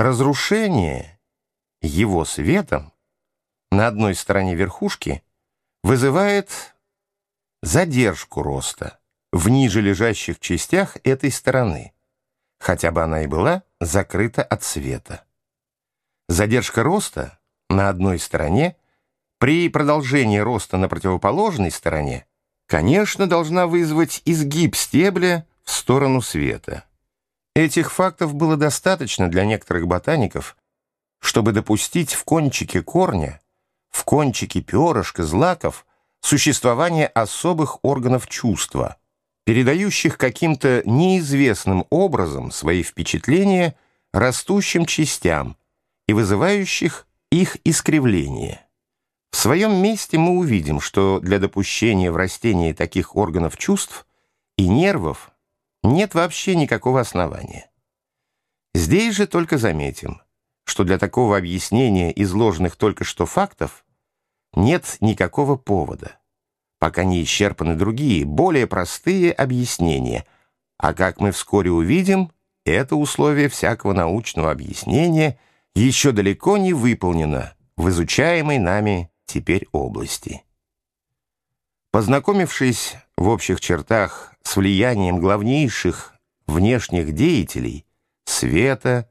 Разрушение его светом на одной стороне верхушки вызывает задержку роста в ниже лежащих частях этой стороны, хотя бы она и была закрыта от света. Задержка роста на одной стороне при продолжении роста на противоположной стороне, конечно, должна вызвать изгиб стебля в сторону света. Этих фактов было достаточно для некоторых ботаников, чтобы допустить в кончике корня, в кончике перышка злаков существование особых органов чувства, передающих каким-то неизвестным образом свои впечатления растущим частям и вызывающих их искривление. В своем месте мы увидим, что для допущения в растении таких органов чувств и нервов нет вообще никакого основания. Здесь же только заметим, что для такого объяснения изложенных только что фактов нет никакого повода, пока не исчерпаны другие, более простые объяснения, а как мы вскоре увидим, это условие всякого научного объяснения еще далеко не выполнено в изучаемой нами теперь области. Познакомившись в общих чертах с влиянием главнейших внешних деятелей света,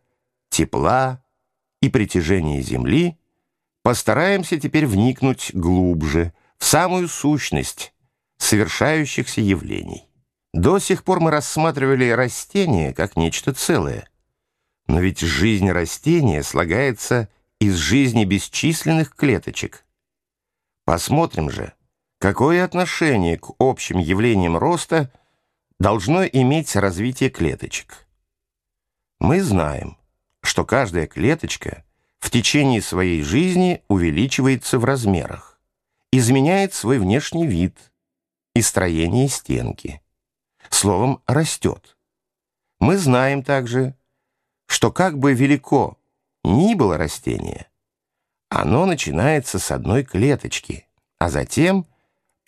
тепла и притяжения Земли, постараемся теперь вникнуть глубже в самую сущность совершающихся явлений. До сих пор мы рассматривали растение как нечто целое. Но ведь жизнь растения слагается из жизни бесчисленных клеточек. Посмотрим же, какое отношение к общим явлениям роста должно иметь развитие клеточек. Мы знаем, что каждая клеточка в течение своей жизни увеличивается в размерах, изменяет свой внешний вид и строение стенки. Словом, растет. Мы знаем также, что как бы велико ни было растение, оно начинается с одной клеточки, а затем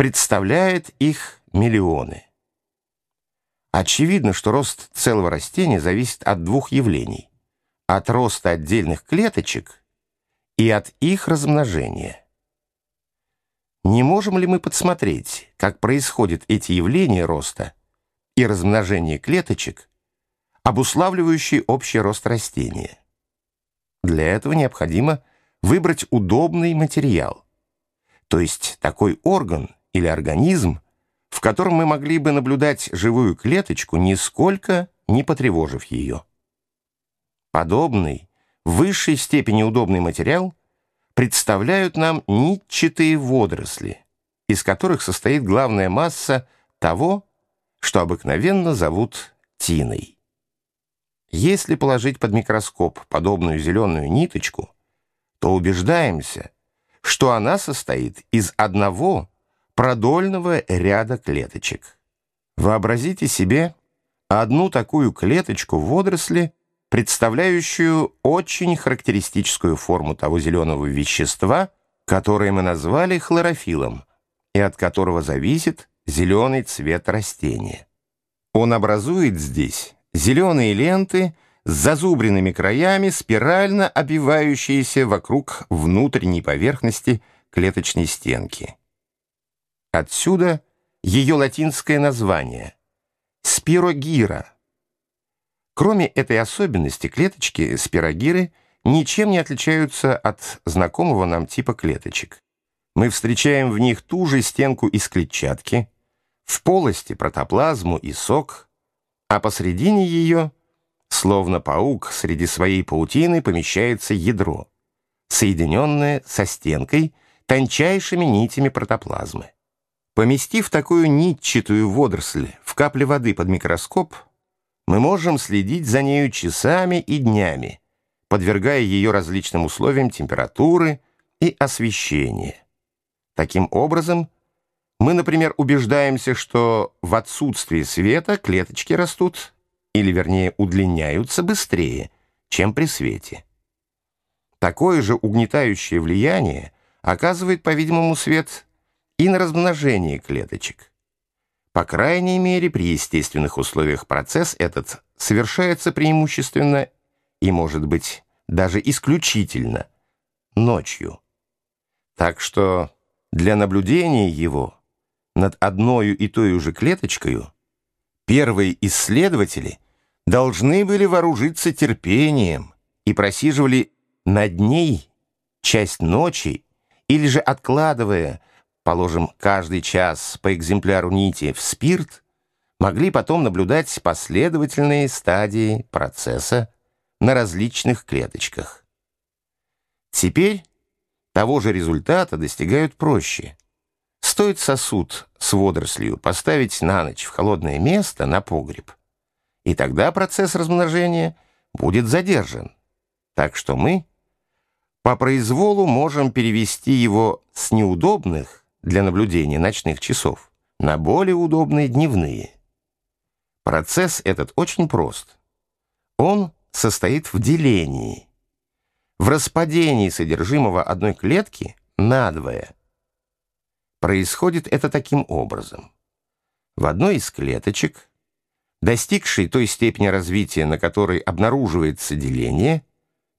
представляет их миллионы. Очевидно, что рост целого растения зависит от двух явлений. От роста отдельных клеточек и от их размножения. Не можем ли мы подсмотреть, как происходят эти явления роста и размножения клеточек, обуславливающие общий рост растения? Для этого необходимо выбрать удобный материал, то есть такой орган или организм, в котором мы могли бы наблюдать живую клеточку, нисколько не потревожив ее. Подобный, в высшей степени удобный материал представляют нам нитчатые водоросли, из которых состоит главная масса того, что обыкновенно зовут тиной. Если положить под микроскоп подобную зеленую ниточку, то убеждаемся, что она состоит из одного продольного ряда клеточек. Вообразите себе одну такую клеточку водоросли, представляющую очень характеристическую форму того зеленого вещества, которое мы назвали хлорофилом, и от которого зависит зеленый цвет растения. Он образует здесь зеленые ленты с зазубренными краями, спирально обвивающиеся вокруг внутренней поверхности клеточной стенки. Отсюда ее латинское название – спирогира. Кроме этой особенности, клеточки спирогиры ничем не отличаются от знакомого нам типа клеточек. Мы встречаем в них ту же стенку из клетчатки, в полости протоплазму и сок, а посредине ее, словно паук, среди своей паутины помещается ядро, соединенное со стенкой тончайшими нитями протоплазмы. Поместив такую нитчатую водоросль в капле воды под микроскоп, мы можем следить за нею часами и днями, подвергая ее различным условиям температуры и освещения. Таким образом, мы, например, убеждаемся, что в отсутствии света клеточки растут, или вернее удлиняются быстрее, чем при свете. Такое же угнетающее влияние оказывает, по-видимому, свет и на размножение клеточек. По крайней мере, при естественных условиях процесс этот совершается преимущественно и, может быть, даже исключительно, ночью. Так что для наблюдения его над одной и той же клеточкой первые исследователи должны были вооружиться терпением и просиживали над ней часть ночи или же откладывая, положим, каждый час по экземпляру нити в спирт, могли потом наблюдать последовательные стадии процесса на различных клеточках. Теперь того же результата достигают проще. Стоит сосуд с водорослью поставить на ночь в холодное место на погреб, и тогда процесс размножения будет задержан. Так что мы по произволу можем перевести его с неудобных для наблюдения ночных часов на более удобные дневные. Процесс этот очень прост. Он состоит в делении, в распадении содержимого одной клетки надвое. Происходит это таким образом. В одной из клеточек, достигшей той степени развития, на которой обнаруживается деление,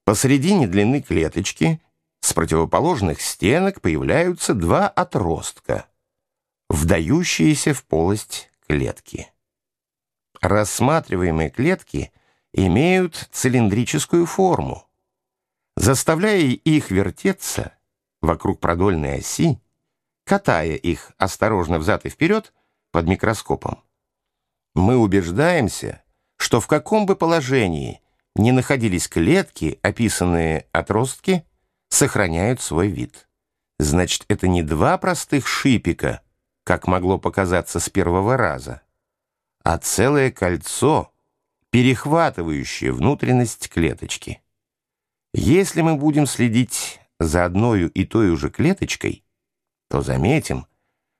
посредине длины клеточки с противоположных стенок появляются два отростка, вдающиеся в полость клетки. Рассматриваемые клетки имеют цилиндрическую форму. Заставляя их вертеться вокруг продольной оси, катая их осторожно взад и вперед под микроскопом, мы убеждаемся, что в каком бы положении не находились клетки, описанные отростки, сохраняют свой вид. Значит, это не два простых шипика, как могло показаться с первого раза, а целое кольцо, перехватывающее внутренность клеточки. Если мы будем следить за одной и той же клеточкой, то заметим,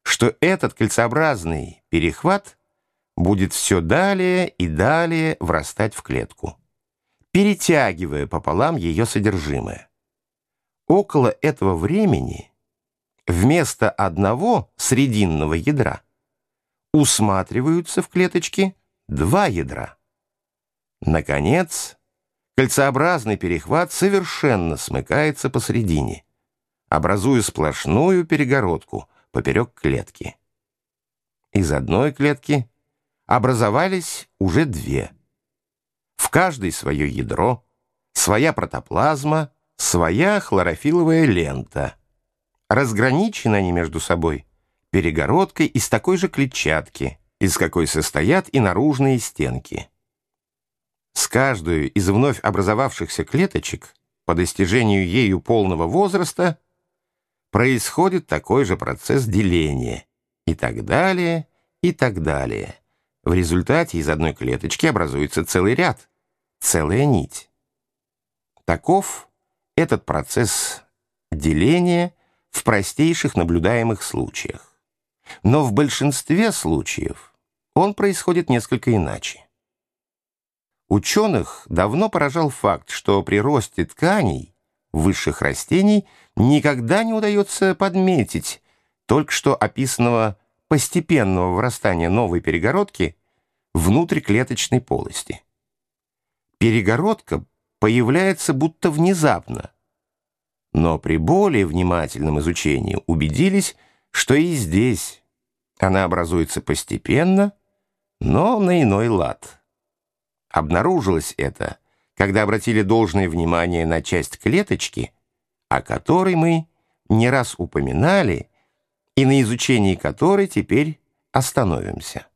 что этот кольцеобразный перехват будет все далее и далее врастать в клетку, перетягивая пополам ее содержимое. Около этого времени вместо одного срединного ядра усматриваются в клеточке два ядра. Наконец, кольцеобразный перехват совершенно смыкается посредине, образуя сплошную перегородку поперек клетки. Из одной клетки образовались уже две. В каждой свое ядро, своя протоплазма, своя хлорофиловая лента. Разграничены они между собой перегородкой из такой же клетчатки, из какой состоят и наружные стенки. С каждой из вновь образовавшихся клеточек по достижению ею полного возраста происходит такой же процесс деления и так далее, и так далее. В результате из одной клеточки образуется целый ряд, целая нить. Таков этот процесс деления в простейших наблюдаемых случаях. Но в большинстве случаев он происходит несколько иначе. Ученых давно поражал факт, что при росте тканей высших растений никогда не удается подметить только что описанного постепенного вырастания новой перегородки внутрь клеточной полости. Перегородка появляется будто внезапно, но при более внимательном изучении убедились, что и здесь она образуется постепенно, но на иной лад. Обнаружилось это, когда обратили должное внимание на часть клеточки, о которой мы не раз упоминали и на изучении которой теперь остановимся.